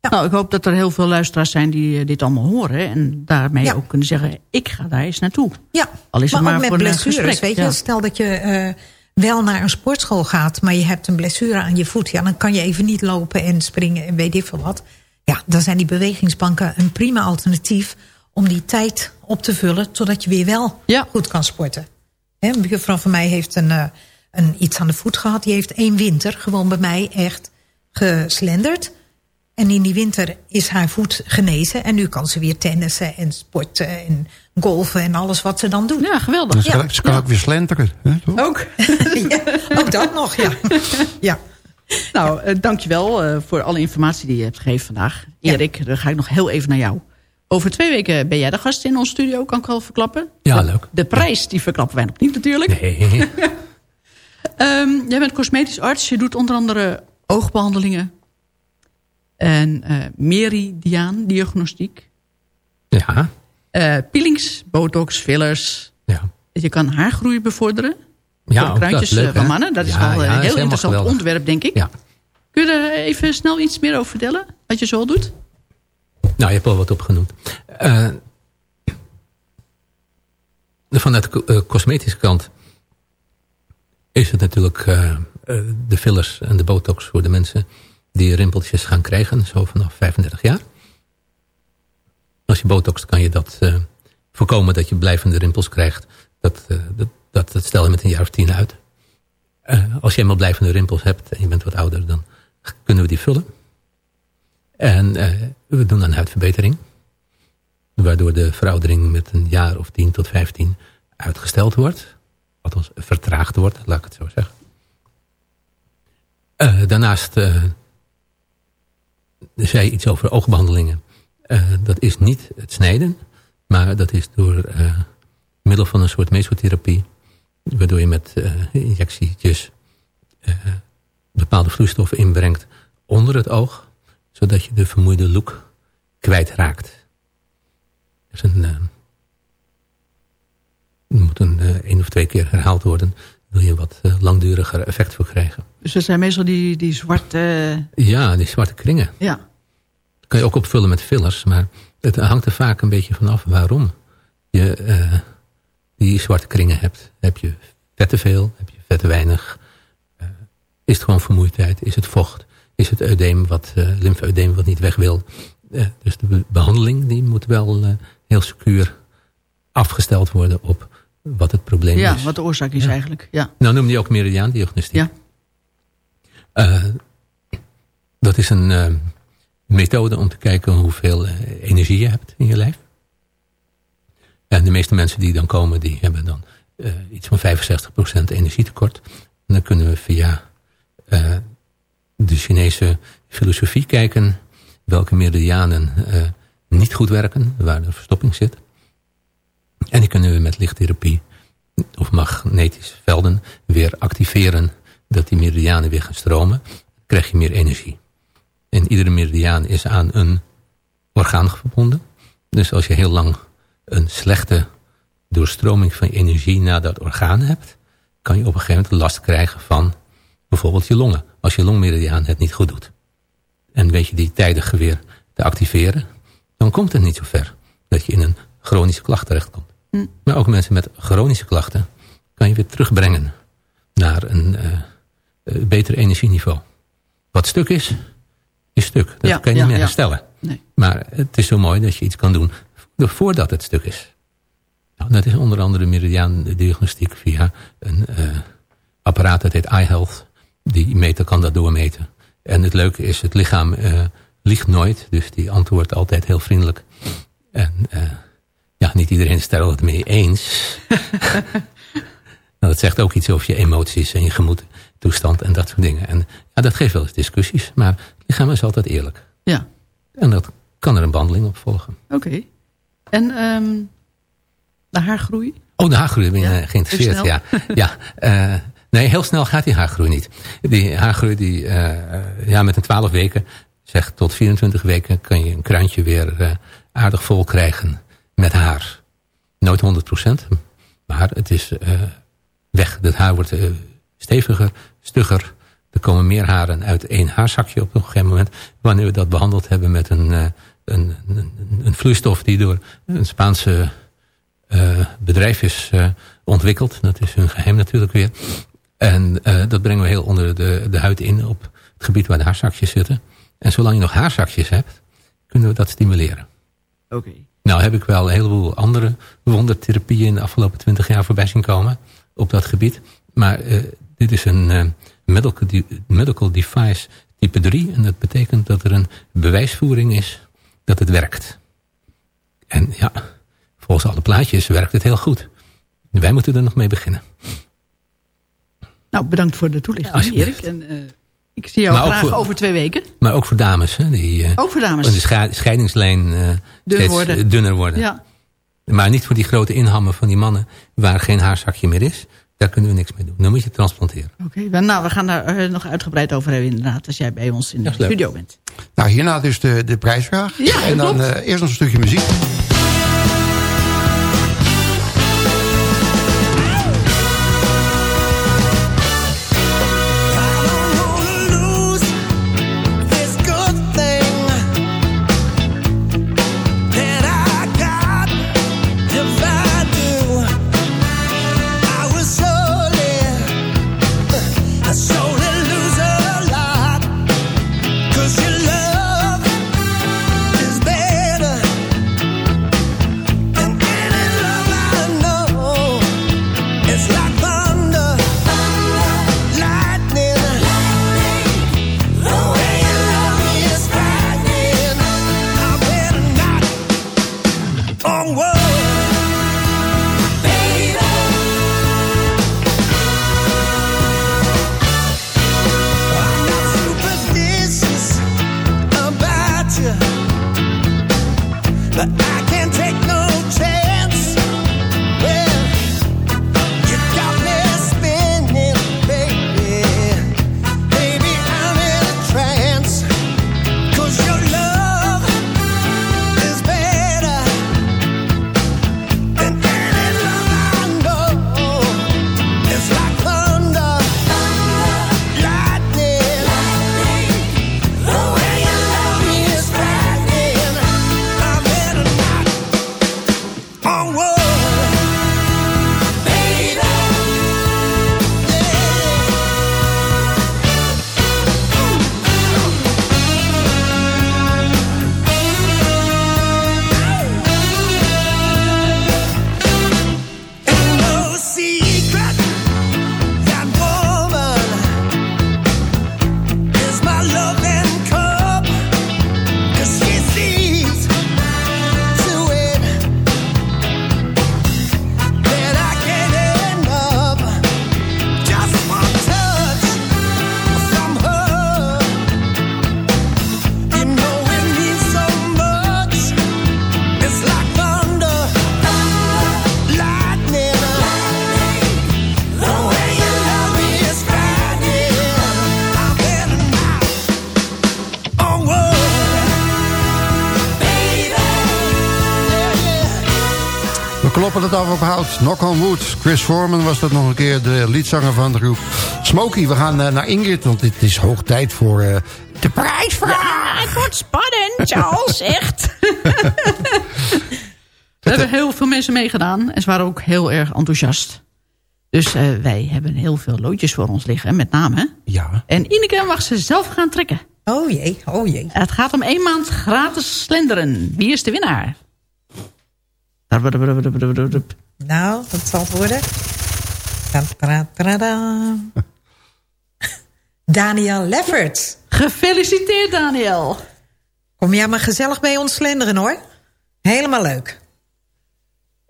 Ja.
Nou, ik hoop dat er heel veel luisteraars zijn die eh, dit allemaal horen. En daarmee
Ja.
ook kunnen zeggen, ik ga daar eens naartoe.
Ja,
Al is het
maar,
maar
ook
voor
met blessures,
gesprek.
weet je.
Ja.
Stel dat je eh, wel naar een sportschool gaat... maar je hebt een blessure aan je voet. Ja, dan kan je even niet lopen en springen en weet ik veel wat. Ja, dan zijn die bewegingsbanken een prima alternatief... om die tijd op te vullen, totdat je weer wel goed kan sporten. Hè, een buurvrouw van mij heeft een, eh, een, iets aan de voet gehad. Die heeft één winter gewoon bij mij echt geslenderd. En in die winter is haar voet genezen. En nu kan ze weer tennissen en sporten en golfen en alles wat ze dan doet.
Ja, geweldig.
Ze kan, ze kan ook weer slenteren. Hè, toch?
Ook.
ook dat nog, ja. ja.
Nou, eh, dankjewel eh, voor alle informatie die je hebt gegeven vandaag. Erik, dan ga ik nog heel even naar jou. Over twee weken ben jij de gast in ons studio, kan ik al verklappen.
Ja, leuk.
De prijs, die verklappen wij nog niet natuurlijk.
Nee.
Ehm, jij bent cosmetisch arts. Je doet onder andere oogbehandelingen. En eh meridiaan diagnostiek.
Ja.
Eh, peelings, botox, fillers.
Ja.
Je kan haargroei bevorderen.
Ja,
Voor kruintjes.
Leuk,
eh, van mannen. Dat is
Ja,
wel een heel interessant
geweldig.
onderwerp, denk ik.
Ja.
Kun je er even snel iets meer over vertellen? Wat je zo doet?
Nou, je hebt al wat opgenoemd. Eh, vanuit de cosmetische kant is het natuurlijk de fillers en de botox voor de mensen die rimpeltjes gaan krijgen, zo vanaf 35 jaar. Als je botox kan je dat eh, voorkomen dat je blijvende rimpels krijgt. Dat, eh, dat, dat, dat stel je met een jaar of tien uit. Eh, als je eenmaal blijvende rimpels hebt en je bent wat ouder, dan kunnen we die vullen. En we doen een huidverbetering. Waardoor de veroudering met een jaar of 10 tot 15 uitgesteld wordt. Althans, vertraagd wordt, laat ik het zo zeggen. Daarnaast zei iets over oogbehandelingen. Eh, dat is niet het snijden. Maar dat is door eh, middel van een soort mesotherapie. Waardoor je met eh, bepaalde vloeistoffen inbrengt onder het oog. Zodat je de vermoeide look kwijtraakt. Er is een, eh, twee keer herhaald worden... wil je een wat eh, langduriger effect voor krijgen.
Dus dat zijn meestal die, die zwarte...
Ja, die zwarte kringen.
Ja.
Dat kan je ook opvullen met fillers, maar het hangt er vaak een beetje vanaf waarom je eh, die zwarte kringen hebt. Heb je vet te veel, heb je vet te weinig? Eh, is het gewoon vermoeidheid? Is het vocht? Is het eudeem wat, uh, lymfeudeem wat niet weg wil? dus de be behandeling die moet wel heel secuur afgesteld worden op wat het probleem
ja,
is.
wat de oorzaak is eigenlijk. Ja.
Nou noem je ook meridiaandiagnostiek. Ja. Dat is een methode om te kijken hoeveel energie je hebt in je lijf. En de meeste mensen die dan komen, die hebben dan iets van 65% energietekort. En dan kunnen we via de Chinese filosofie kijken welke meridianen niet goed werken, waar de verstopping zit. En die kunnen we met lichttherapie of magnetische velden weer activeren, dat die meridianen weer gaan stromen. Krijg je meer energie. En iedere meridiaan is aan een orgaan verbonden. Dus als je heel lang een slechte doorstroming van energie naar dat orgaan hebt, kan je op een gegeven moment last krijgen van bijvoorbeeld je longen. Als je longmeridiaan het niet goed doet. En weet je die tijdig weer te activeren, dan komt het niet zo ver dat je in een chronische klacht terechtkomt. Mm. Maar ook mensen met chronische klachten kan je weer terugbrengen naar een uh, beter energieniveau. Wat stuk is, is stuk. Dat kan je niet meer herstellen. Nee. Maar het is zo mooi dat je iets kan doen voordat het stuk is. Nou, dat is onder andere meridiaandiagnostiek via een uh, apparaat dat heet iHealth. Die meter kan dat doormeten. En het leuke is, het lichaam uh, liegt nooit. Dus die antwoordt altijd heel vriendelijk. En uh, ja, niet iedereen is daar het mee eens. nou, dat zegt ook iets over je emoties en je gemoedtoestand en dat soort dingen. En ja, dat geeft wel eens discussies. Maar het lichaam is altijd eerlijk.
Ja.
En dat kan er een behandeling op volgen.
Oké. En um, de haargroei?
Oh, de haargroei ben je ja. geïnteresseerd. Ja, ja uh, nee, heel snel gaat die haargroei niet. Die haargroei, die, uh, ja, met een 12 weken, zeg tot 24 weken, kan je een kruintje weer uh, aardig vol krijgen met haar. Nooit 100% maar het is weg. Het haar wordt steviger, stugger. Er komen meer haren uit één haarzakje op een gegeven moment. Wanneer we dat behandeld hebben met een, een, een, een vloeistof die door een Spaanse uh, bedrijf is uh, ontwikkeld. Dat is hun geheim natuurlijk weer. En dat brengen we heel onder de, de huid in op het gebied waar de haarzakjes zitten. En zolang je nog haarzakjes hebt, kunnen we dat stimuleren.
Oké. Okay.
Nou heb ik wel een heleboel andere wondertherapieën in de afgelopen twintig jaar voorbij zien komen op dat gebied. Maar dit is een medical, medical device type 3. En dat betekent dat er een bewijsvoering is dat het werkt. En ja, volgens alle plaatjes werkt het heel goed. Wij moeten er nog mee beginnen.
Nou, bedankt voor de toelichting, Erik. En, uh, ik zie jou maar graag voor, over twee weken.
Maar ook voor dames. Hè, die, uh,
ook voor dames.
De scheidingslijn uh, Dun worden. dunner worden.
Ja.
Maar niet voor die grote inhammen van die mannen... waar geen haarzakje meer is. Daar kunnen we niks mee doen. Dan moet je transplanteren.
Oké, okay, nou, we gaan daar nog uitgebreid over hebben inderdaad... als jij bij ons in de studio bent.
Nou, hierna dus de, de prijsvraag.
Ja,
en dan eerst nog een stukje muziek.
Het af op hout. Knock on wood. Chris Foreman was dat nog een keer, de liedzanger van de groep. Smokey, we gaan uh, naar Ingrid, want het is hoog tijd voor uh, de prijsvraag.
Ja, het wordt spannend, Charles, echt. we hebben heel veel mensen meegedaan en ze waren ook heel erg enthousiast. Dus uh, wij hebben heel veel loodjes voor ons liggen, met name.
Ja.
En Ineke mag ze zelf gaan trekken.
Oh jee, oh jee.
Het gaat om één maand gratis slenderen. Wie is de winnaar?
Nou, wat zal het worden? Daniel Leffert.
Gefeliciteerd, Daniel.
Kom jij maar gezellig bij ons slenderen, hoor. Helemaal leuk.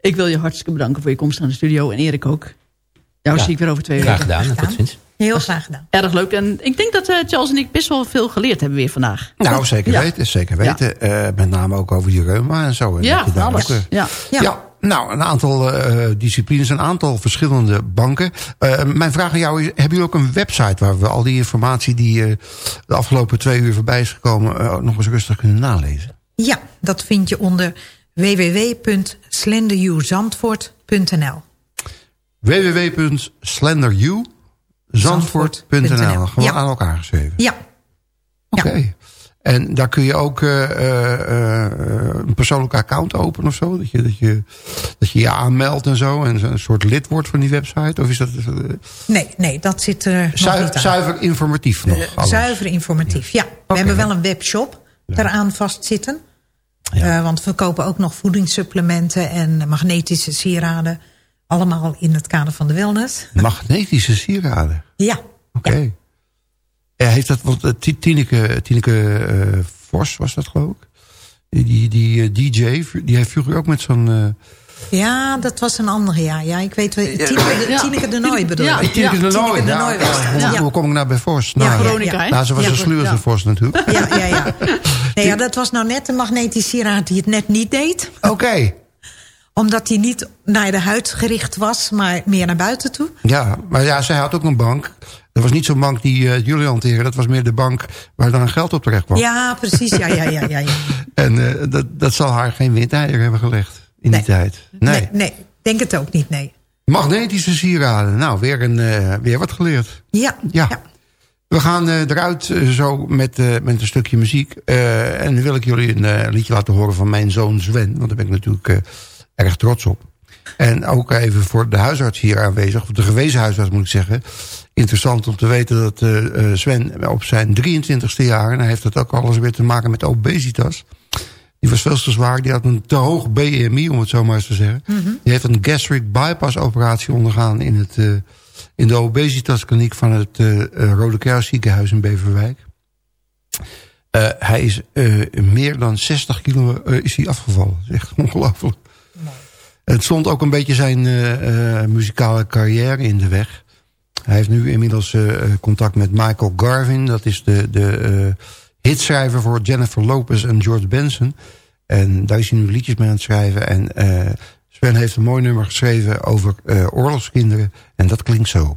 Ik wil je hartstikke bedanken voor je komst aan de studio. En Erik ook. Jou ja. zie ik weer over twee
graag
weken.
Gedaan, graag gedaan, tot ziens.
Heel graag gedaan.
Erg leuk. En ik denk dat uh, Charles en ik best wel veel geleerd hebben weer vandaag.
Nou, zeker ja. weten. Zeker weten. Ja. Uh, met name ook over die reuma en zo. En
ja, alles. Ook, uh, ja.
ja. ja. Nou, een aantal uh, disciplines, een aantal verschillende banken. Uh, mijn vraag aan jou is, hebben jullie ook een website... waar we al die informatie die uh, de afgelopen twee uur voorbij is gekomen... nog eens rustig kunnen nalezen?
Ja, dat vind je onder www.slenderyouZandvoort.nl
www.slenderyouZandvoort.nl Gewoon ja. aan elkaar geschreven?
Ja.
Oké. Okay. En daar kun je ook uh, uh, een persoonlijk account openen of zo? Dat je dat je, dat je, je aanmeldt en zo. En een soort lid wordt van die website? Of is dat...
nee, nee, dat zit er
zuiver, zuiver informatief nog?
Zuiver informatief, ja. ja. We okay. hebben wel een webshop ja. eraan vastzitten. Ja. want we kopen ook nog voedingssupplementen en magnetische sieraden. Allemaal in het kader van de wellness.
Magnetische sieraden?
Ja.
Oké. Okay. Ja, heeft dat, want uh, Tineke, Tineke uh, Vos was dat geloof ik. Die, die uh, DJ, die heeft vroeger ook met zo'n...
Ja, dat was een andere, ja. ja ik weet wel. Tineke, ja. Tineke de Nooi bedoel
ja.
ik.
Tineke de Nooi, ja. ja. ja. ja. Hoe kom ik nou bij Vos? Nou,
ja, Veronica,
Nou, ze was een sluwe ja. Vos natuurlijk.
Ja, ja, ja. Nee, ja, dat was nou net een magnetisch sieraad die het net niet deed.
Oké. Okay
omdat hij niet naar de huid gericht was, maar meer naar buiten toe.
Ja, maar ja, zij had ook een bank. Dat was niet zo'n bank die uh, jullie hanteren. Dat was meer de bank waar dan geld op terecht kwam.
Ja, precies. Ja, ja, ja, ja, ja.
en uh, dat, dat zal haar geen windeier hebben gelegd in
nee.
die tijd. Nee.
nee, nee, denk het ook niet, nee.
Magnetische sieraden. Nou, weer, een, uh, weer wat geleerd.
Ja.
ja. ja. We gaan eruit zo met, met een stukje muziek. en dan wil ik jullie een liedje laten horen van mijn zoon Sven. Want daar ben ik natuurlijk erg trots op. En ook even voor de huisarts hier aanwezig, of de gewezen huisarts moet ik zeggen. Interessant om te weten dat uh, Sven op zijn 23ste jaar... en hij heeft dat ook alles weer te maken met obesitas... die was veel te zwaar, die had een te hoog BMI, om het zo maar eens te zeggen. Mm -hmm. Die heeft een gastric bypass operatie ondergaan... in, het, uh, in de obesitaskliniek van het uh, Rode Kruis ziekenhuis in Beverwijk. Hij is meer dan 60 kilo is hij afgevallen. Dat is echt ongelooflijk. Het stond ook een beetje zijn uh, uh, muzikale carrière in de weg. Hij heeft nu inmiddels uh, contact met Michael Garvin. Dat is de, de hitschrijver voor Jennifer Lopez en George Benson. En daar is hij nu liedjes mee aan het schrijven. En Sven heeft een mooi nummer geschreven over oorlogskinderen. En dat klinkt zo.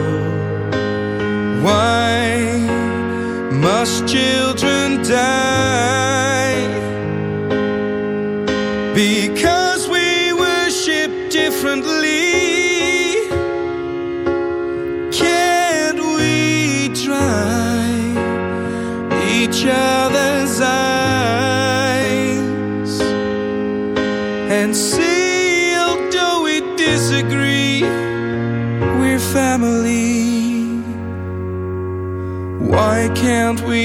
Why must children die? Because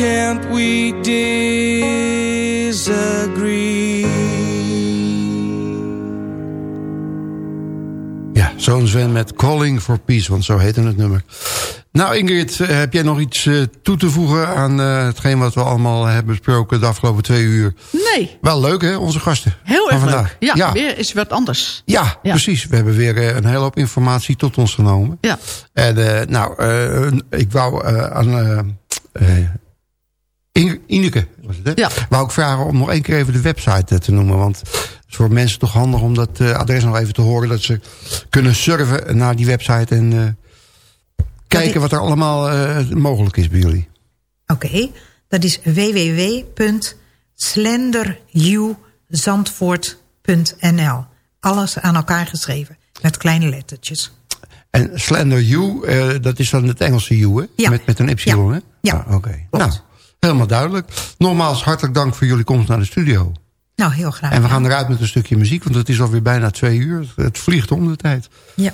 Can't we disagree?
Ja, zo'n Sven met Calling for Peace, want zo heette het nummer. Nou Ingrid, eh, heb jij nog iets eh, toe te voegen aan eh, hetgeen wat we allemaal hebben besproken de afgelopen twee uur?
Nee.
Wel leuk hè, onze gasten
Heel erg
vandaag.
leuk. Ja, weer is wat anders.
Ja,
Ja.
precies. We hebben weer eh, een hele hoop informatie tot ons genomen.
Ja.
En eh, nou, eh, ik wou eh, aan Ineke, was het, hè?
Ja.
wou ik vragen om nog één keer even de website eh, te noemen. Want het is voor mensen toch handig om dat eh, adres nog even te horen. Dat ze kunnen surfen naar die website en eh, kijken wat er allemaal mogelijk is bij jullie.
Oké, dat is www.slenderzandvoort.nl. Alles aan elkaar geschreven, met kleine lettertjes.
En Slender U, dat is dan het Engelse U, hè?
Ja.
Met, met een Y, hè?
Ja.
Ah, Oké. Nou, helemaal duidelijk. Nogmaals, hartelijk dank voor jullie komst naar de studio.
Nou, heel graag.
En we gaan eruit met een stukje muziek, want het is alweer bijna twee uur. Het vliegt om de tijd.
Ja.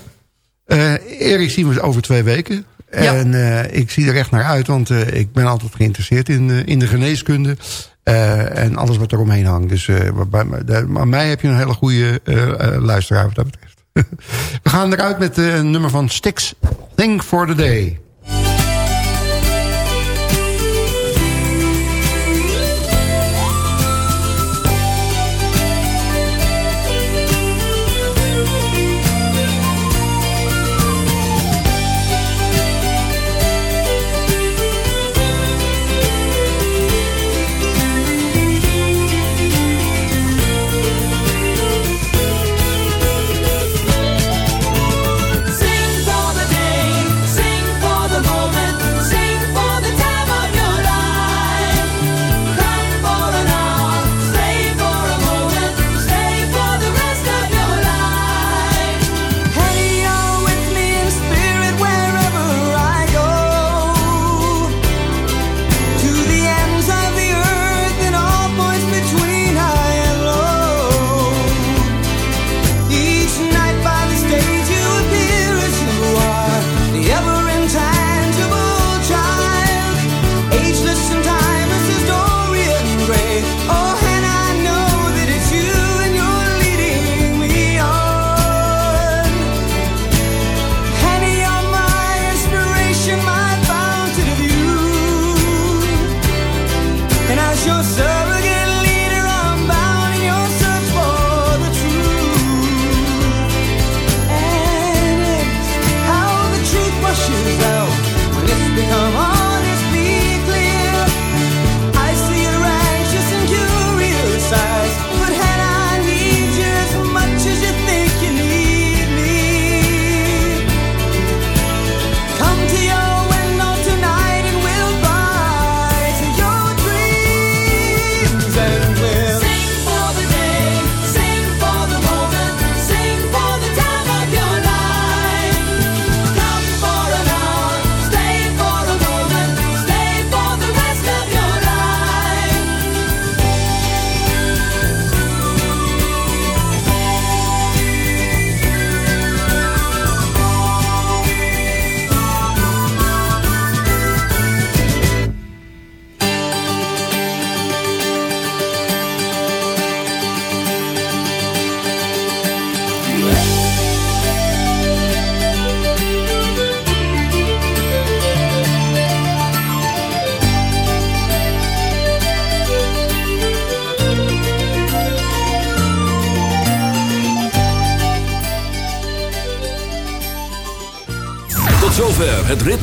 Eh Erik zien we over twee weken.
Ja.
En eh, ik zie er echt naar uit, want eh, ik ben altijd geïnteresseerd in, in de geneeskunde. en alles wat er omheen hangt. Dus bij, mij- de- bij mij heb je een hele goede luisteraar wat dat betreft. we gaan eruit met een nummer van Stix, Thing for the Day.